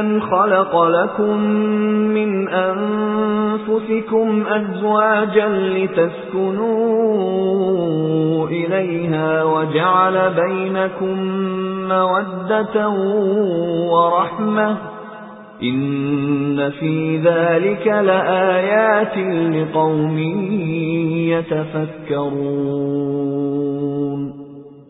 أَنْ خَلَقَ لَكُم مِّنْ أَنفُسِكُمْ أَزْوَاجًا لِتَسْكُنُوا إِلَيْهَا وَجَعَلَ بَيْنَكُم مَّوَدَّةً وَرَحْمَةً إِنَّ فِي ذَلِكَ لَآيَاتٍ لِقَوْمٍ يَتَفَكَّرُونَ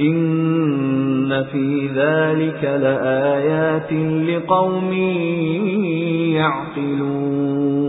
إِنَّ فِي ذَلِكَ لَآيَاتٍ لِقَوْمٍ يَعْقِلُونَ